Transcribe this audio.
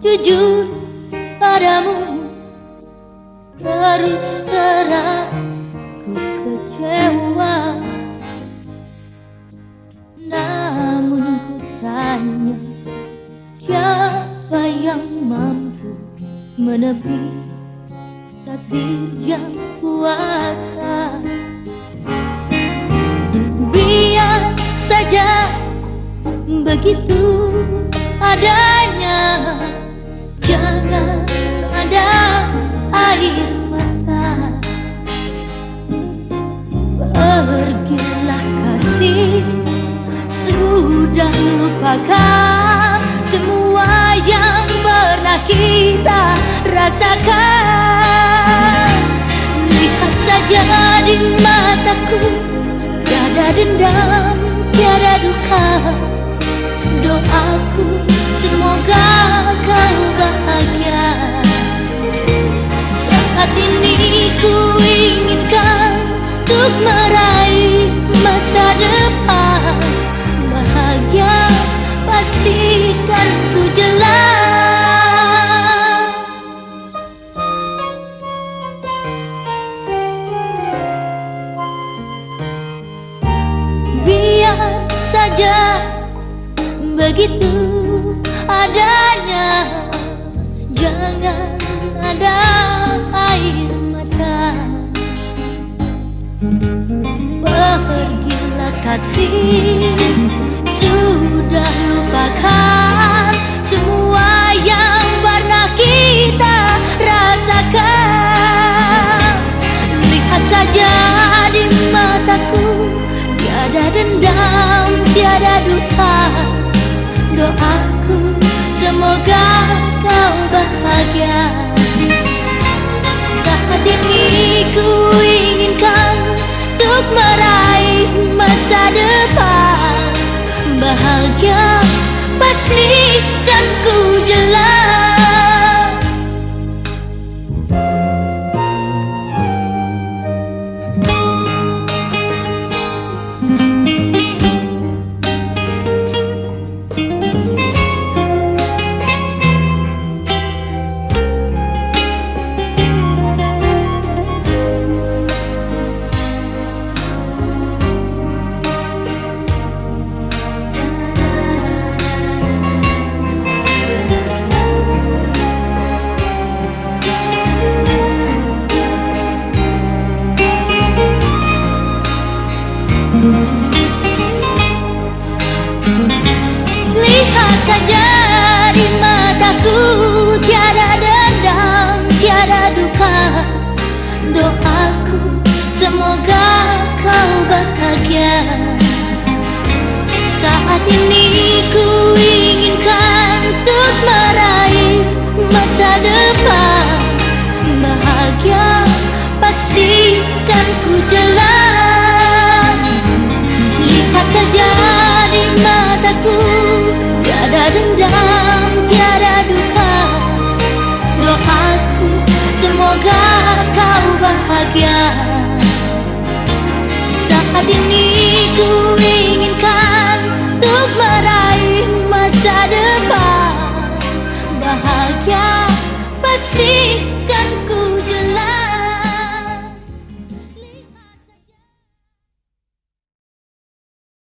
jujur padamu. Terus terang ku kecewa. Namun ku tanya Siapa yang mampu menepi takdir yang kuasa? Biar saja begitu adanya Jangan ada air mata. Pergilah kasih Sudah lupakan Semua yang pernah kita rasakan. Lihat saja di mataku Tiada dendam, tiada duka. Doaku semoga meraih masa depan. Bahagia pastikan ku jelas. Biar saja begitu adanya Jangan ada kasih Sudah lupakan Semua yang pernah kita rasakan. Lihat saja di mataku Tiada dendam, tiada duka. Doaku semoga kau bahagia. Saat ini ku inginkan Untuk meraih masa depan. Bahagia pastikan ku Lihat saja di mataku Tiada dendam, tiada duka. Doaku semoga kau bahagia. Saat ini ku inginkan Untuk meraih masa depan. Bahagia pastikan ku jelas bahagia. Saat ini ku inginkan Untuk meraih masa depan. Bahagia pasti